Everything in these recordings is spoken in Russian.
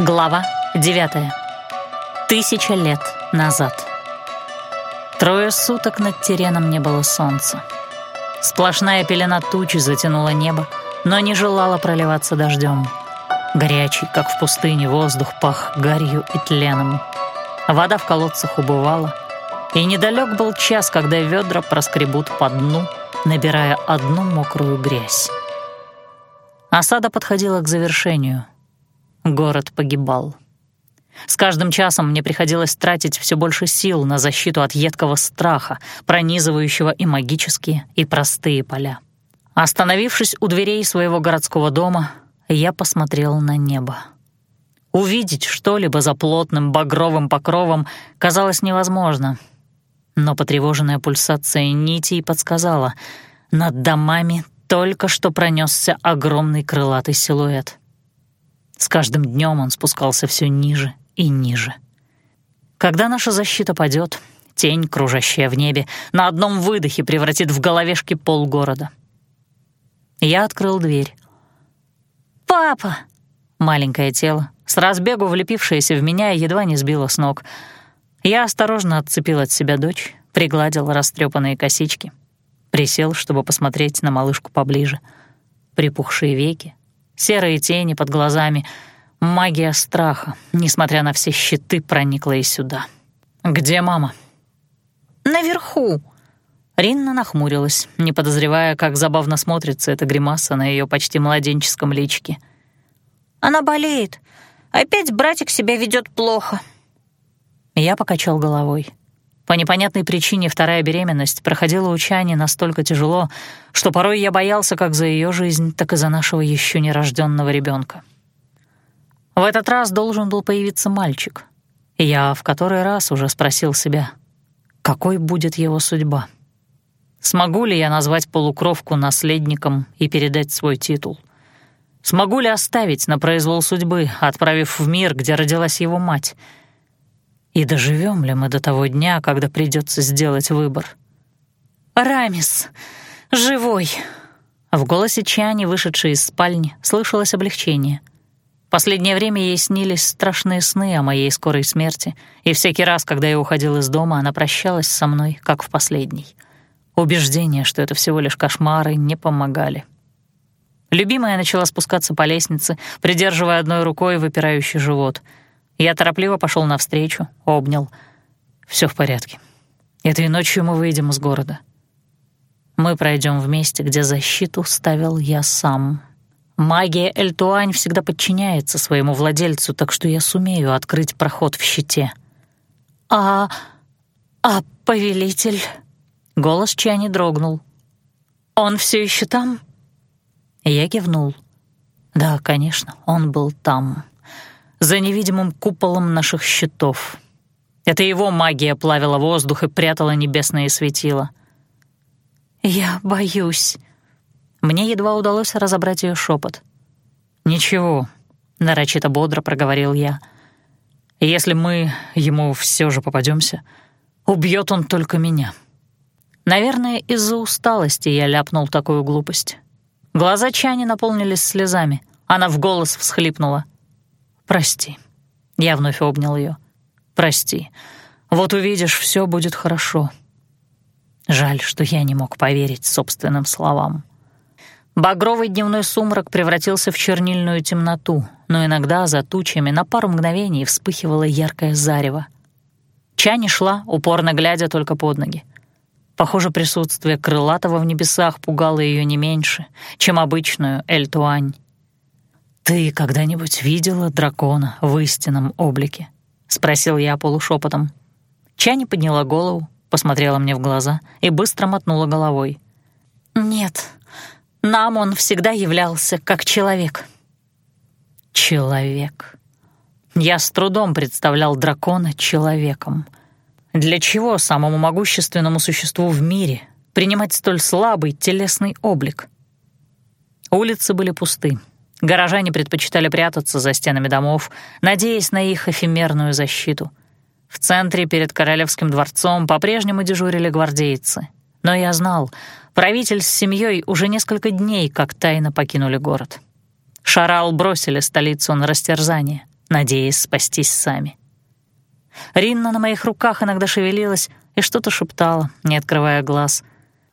Глава 9. Тысяча лет назад. Трое суток над Тиреном не было солнца. Сплошная пелена тучи затянула небо, но не желала проливаться дождем. Горячий, как в пустыне, воздух пах гарью и тленом. Вода в колодцах убывала, и недалек был час, когда ведра проскребут по дну, набирая одну мокрую грязь. Осада подходила к завершению — Город погибал. С каждым часом мне приходилось тратить все больше сил на защиту от едкого страха, пронизывающего и магические, и простые поля. Остановившись у дверей своего городского дома, я посмотрел на небо. Увидеть что-либо за плотным багровым покровом казалось невозможно, но потревоженная пульсация нитей подсказала, над домами только что пронесся огромный крылатый силуэт — с каждым днем он спускался все ниже и ниже. Когда наша защита падет, тень, кружащая в небе, на одном выдохе превратит в головешки полгорода. Я открыл дверь. «Папа!» Маленькое тело, с разбегу влепившееся в меня, едва не сбило с ног. Я осторожно отцепил от себя дочь, пригладил растрепанные косички, присел, чтобы посмотреть на малышку поближе. Припухшие веки, серые тени под глазами. Магия страха, несмотря на все щиты, проникла и сюда. «Где мама?» «Наверху». Ринна нахмурилась, не подозревая, как забавно смотрится эта гримаса на ее почти младенческом личике. «Она болеет. Опять братик себя ведет плохо». Я покачал головой. По непонятной причине вторая беременность проходила у Чани настолько тяжело, что порой я боялся как за ее жизнь, так и за нашего еще нерожденного ребенка. В этот раз должен был появиться мальчик. Я в который раз уже спросил себя, какой будет его судьба. Смогу ли я назвать полукровку наследником и передать свой титул? Смогу ли оставить на произвол судьбы, отправив в мир, где родилась его мать — и доживем ли мы до того дня, когда придется сделать выбор? «Рамис! Живой!» В голосе Чани, вышедшей из спальни, слышалось облегчение. Последнее время ей снились страшные сны о моей скорой смерти, и всякий раз, когда я уходил из дома, она прощалась со мной, как в последний. Убеждения, что это всего лишь кошмары, не помогали. Любимая начала спускаться по лестнице, придерживая одной рукой выпирающий живот — я торопливо пошел навстречу, обнял. Все в порядке. Этой ночью мы выйдем из города. Мы пройдем в месте, где защиту ставил я сам. Магия Эльтуань всегда подчиняется своему владельцу, так что я сумею открыть проход в щите. «А... а повелитель?» Голос Чани дрогнул. «Он все еще там?» Я кивнул. «Да, конечно, он был там» за невидимым куполом наших щитов. Это его магия плавила воздух и прятала небесные светила. «Я боюсь». Мне едва удалось разобрать ее шепот. «Ничего», — нарочито бодро проговорил я. «Если мы ему все же попадемся, убьет он только меня». Наверное, из-за усталости я ляпнул такую глупость. Глаза Чани наполнились слезами. Она в голос всхлипнула — «Прости». Я вновь обнял ее. «Прости. Вот увидишь, все будет хорошо». Жаль, что я не мог поверить собственным словам. Багровый дневной сумрак превратился в чернильную темноту, но иногда за тучами на пару мгновений вспыхивало яркое зарево. Чани шла, упорно глядя только под ноги. Похоже, присутствие крылатого в небесах пугало ее не меньше, чем обычную Эльтуань. «Ты когда-нибудь видела дракона в истинном облике?» — спросил я полушепотом. Чани подняла голову, посмотрела мне в глаза и быстро мотнула головой. «Нет, нам он всегда являлся как человек». «Человек». Я с трудом представлял дракона человеком. Для чего самому могущественному существу в мире принимать столь слабый телесный облик? Улицы были пусты. Горожане предпочитали прятаться за стенами домов, надеясь на их эфемерную защиту. В центре перед Королевским дворцом по-прежнему дежурили гвардейцы. Но я знал, правитель с семьей уже несколько дней как тайно покинули город. Шарал бросили столицу на растерзание. надеясь спастись сами. Ринна на моих руках иногда шевелилась и что-то шептала, не открывая глаз.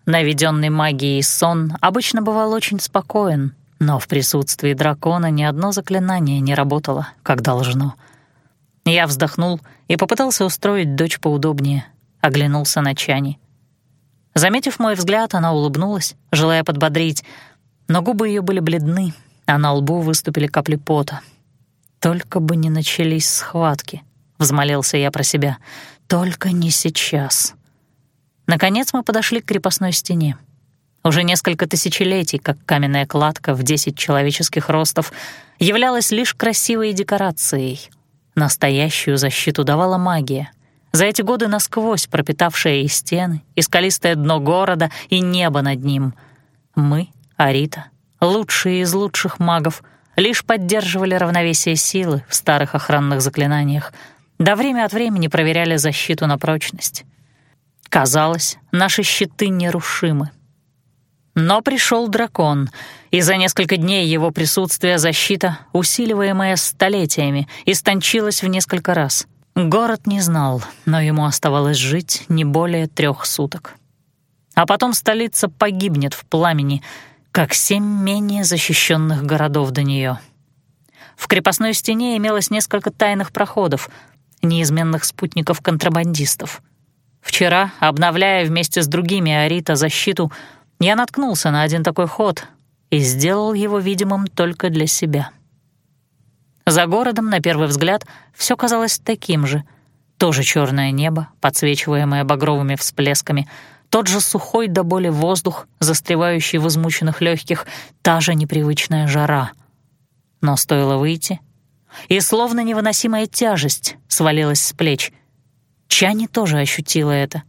Наведенный магией сон обычно бывал очень спокоен, но в присутствии дракона ни одно заклинание не работало, как должно. Я вздохнул и попытался устроить дочь поудобнее, оглянулся на Чани. Заметив мой взгляд, она улыбнулась, желая подбодрить, но губы ее были бледны, а на лбу выступили капли пота. «Только бы не начались схватки», — взмолился я про себя. «Только не сейчас». Наконец мы подошли к крепостной стене. Уже несколько тысячелетий, как каменная кладка в десять человеческих ростов, являлась лишь красивой декорацией. Настоящую защиту давала магия. За эти годы насквозь пропитавшая и стены, и скалистое дно города, и небо над ним. Мы, Арита, лучшие из лучших магов, лишь поддерживали равновесие силы в старых охранных заклинаниях, да время от времени проверяли защиту на прочность. Казалось, наши щиты нерушимы. Но пришел дракон, и за несколько дней его присутствия защита, усиливаемая столетиями, истончилась в несколько раз. Город не знал, но ему оставалось жить не более трех суток. А потом столица погибнет в пламени, как семь менее защищенных городов до нее. В крепостной стене имелось несколько тайных проходов, неизменных спутников контрабандистов. Вчера, обновляя вместе с другими Арита защиту, я наткнулся на один такой ход и сделал его видимым только для себя. За городом, на первый взгляд, все казалось таким же. Тоже черное небо, подсвечиваемое багровыми всплесками — тот же сухой до боли воздух, застревающий в измученных легких, та же непривычная жара. Но стоило выйти, и словно невыносимая тяжесть свалилась с плеч. Чани тоже ощутила это.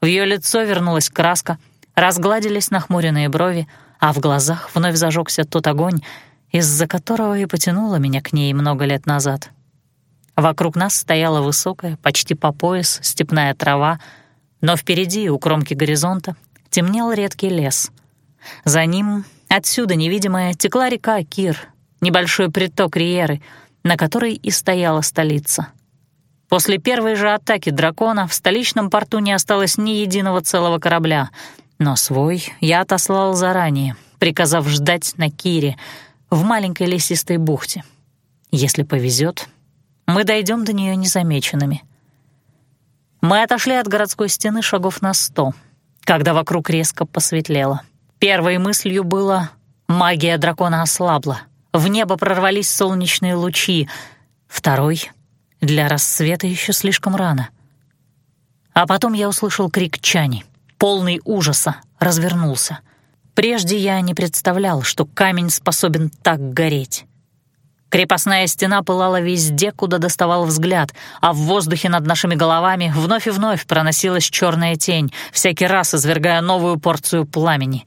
В ее лицо вернулась краска, разгладились нахмуренные брови, а в глазах вновь зажегся тот огонь, из-за которого и потянуло меня к ней много лет назад. Вокруг нас стояла высокая, почти по пояс, степная трава, но впереди, у кромки горизонта, темнел редкий лес. За ним, отсюда невидимая, текла река Кир, небольшой приток Риеры, на которой и стояла столица. После первой же атаки дракона в столичном порту не осталось ни единого целого корабля, но свой я отослал заранее, приказав ждать на Кире, в маленькой лесистой бухте. Если повезет, мы дойдем до нее незамеченными — мы отошли от городской стены шагов на сто, когда вокруг резко посветлело. Первой мыслью было «магия дракона ослабла», в небо прорвались солнечные лучи. Второй — для рассвета еще слишком рано. А потом я услышал крик Чани, полный ужаса, развернулся. Прежде я не представлял, что камень способен так гореть. Крепостная стена пылала везде, куда доставал взгляд, а в воздухе над нашими головами вновь и вновь проносилась черная тень, всякий раз извергая новую порцию пламени.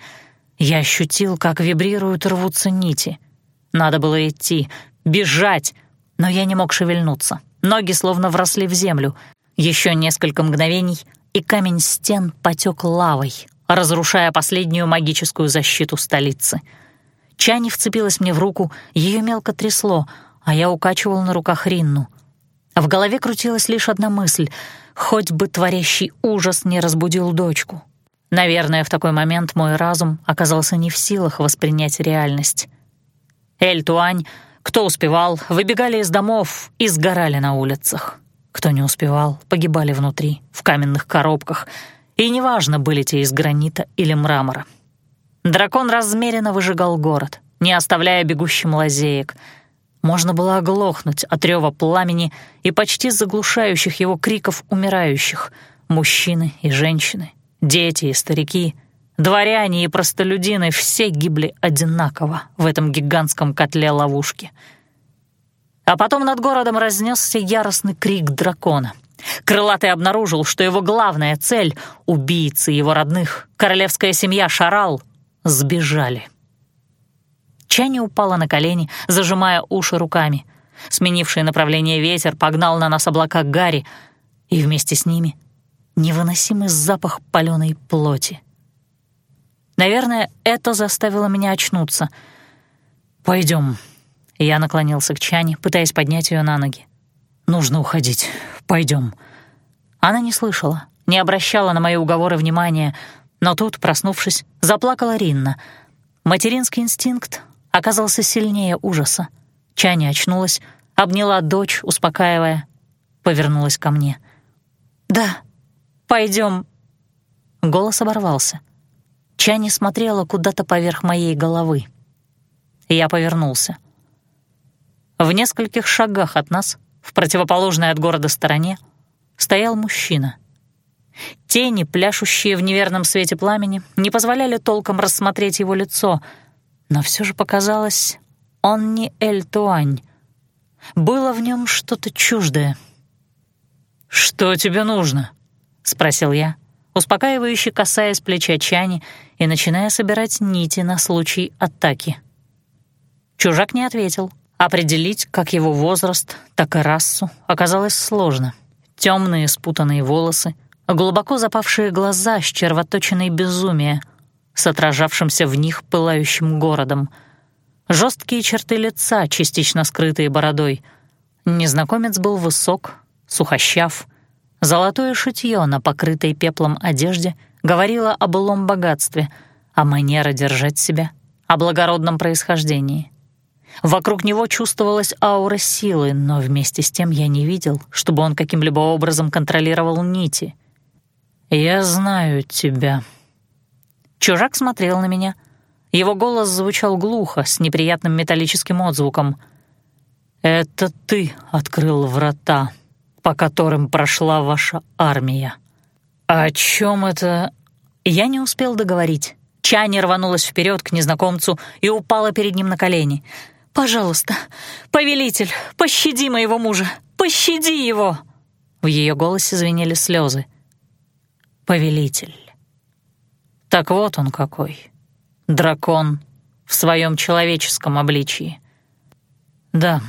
Я ощутил, как вибрируют рвутся нити. Надо было идти, бежать, но я не мог шевельнуться. Ноги словно вросли в землю. Еще несколько мгновений, и камень стен потек лавой, разрушая последнюю магическую защиту столицы — Чани вцепилась мне в руку, ее мелко трясло, а я укачивал на руках Ринну. В голове крутилась лишь одна мысль — хоть бы творящий ужас не разбудил дочку. Наверное, в такой момент мой разум оказался не в силах воспринять реальность. Эль Туань, кто успевал, выбегали из домов и сгорали на улицах. Кто не успевал, погибали внутри, в каменных коробках, и неважно, были те из гранита или мрамора. Дракон размеренно выжигал город, не оставляя бегущим лазеек. Можно было оглохнуть от рева пламени и почти заглушающих его криков умирающих. Мужчины и женщины, дети и старики, дворяне и простолюдины все гибли одинаково в этом гигантском котле ловушки. А потом над городом разнесся яростный крик дракона — Крылатый обнаружил, что его главная цель — убийцы его родных, королевская семья Шарал, сбежали. Чани упала на колени, зажимая уши руками. Сменивший направление ветер погнал на нас облака гари, и вместе с ними невыносимый запах палёной плоти. Наверное, это заставило меня очнуться. Пойдем. Я наклонился к Чане, пытаясь поднять ее на ноги. «Нужно уходить. Пойдем. Она не слышала, не обращала на мои уговоры внимания, но тут, проснувшись, заплакала Ринна. Материнский инстинкт оказался сильнее ужаса. Чани очнулась, обняла дочь, успокаивая, повернулась ко мне. «Да, пойдем. Голос оборвался. Чани смотрела куда-то поверх моей головы. Я повернулся. В нескольких шагах от нас, в противоположной от города стороне, стоял мужчина. Тени, пляшущие в неверном свете пламени, не позволяли толком рассмотреть его лицо, но все же показалось, он не Эль Туань. Было в нем что-то чуждое. «Что тебе нужно?» — спросил я, успокаивающе касаясь плеча Чани и начиная собирать нити на случай атаки. Чужак не ответил. Определить как его возраст, так и расу оказалось сложно. Темные спутанные волосы, глубоко запавшие глаза с червоточиной безумия, с отражавшимся в них пылающим городом, жесткие черты лица, частично скрытые бородой. Незнакомец был высок, сухощав, золотое шитье на покрытой пеплом одежде говорило о былом богатстве, а манера держать себя — о благородном происхождении — Вокруг него чувствовалась аура силы, но вместе с тем я не видел, чтобы он каким-либо образом контролировал нити. «Я знаю тебя». Чужак смотрел на меня. Его голос звучал глухо, с неприятным металлическим отзвуком. «Это ты открыл врата, по которым прошла ваша армия». «О чем это?» Я не успел договорить. Чани рванулась вперед к незнакомцу и упала перед ним на колени — «Пожалуйста, повелитель, пощади моего мужа! Пощади его!» В ее голосе звенели слезы. «Повелитель. Так вот он какой. Дракон в своем человеческом обличии. Да,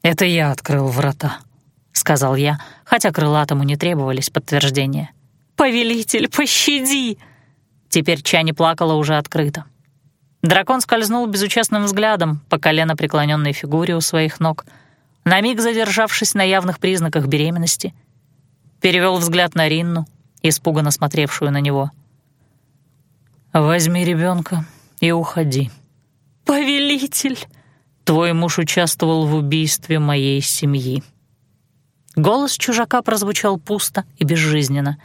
это я открыл врата», — сказал я, хотя крылатому не требовались подтверждения. «Повелитель, пощади!» Теперь Чани плакала уже открыто. Дракон скользнул безучастным взглядом по колено преклоненной фигуре у своих ног, на миг задержавшись на явных признаках беременности, перевел взгляд на Ринну, испуганно смотревшую на него. «Возьми ребенка и уходи». «Повелитель!» «Твой муж участвовал в убийстве моей семьи». Голос чужака прозвучал пусто и безжизненно.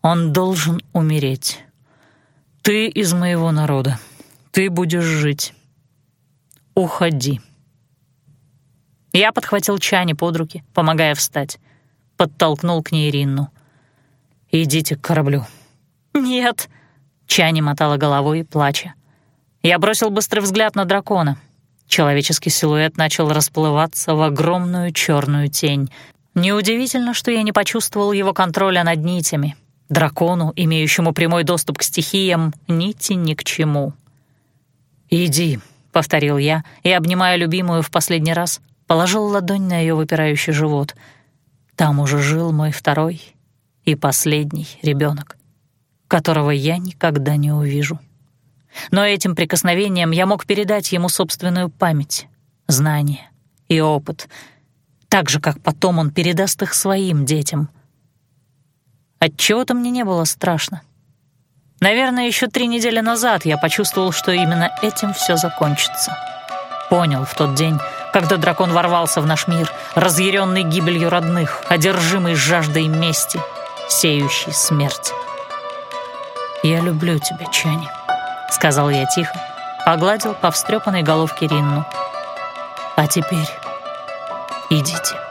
«Он должен умереть. Ты из моего народа. Ты будешь жить. Уходи. Я подхватил Чани под руки, помогая встать. Подтолкнул к ней Ринну. «Идите к кораблю». «Нет», — Чани мотала головой, плача. Я бросил быстрый взгляд на дракона. Человеческий силуэт начал расплываться в огромную черную тень. Неудивительно, что я не почувствовал его контроля над нитями. Дракону, имеющему прямой доступ к стихиям, нити ни к чему. «Иди», — повторил я, и, обнимая любимую в последний раз, положил ладонь на ее выпирающий живот. Там уже жил мой второй и последний ребенок, которого я никогда не увижу. Но этим прикосновением я мог передать ему собственную память, знания и опыт, так же, как потом он передаст их своим детям. Отчего-то мне не было страшно. Наверное, еще три недели назад я почувствовал, что именно этим все закончится. Понял в тот день, когда дракон ворвался в наш мир, разъяренный гибелью родных, одержимый жаждой мести, сеющий смерть. «Я люблю тебя, Чани», — сказал я тихо, погладил по встрепанной головке Ринну. «А теперь идите».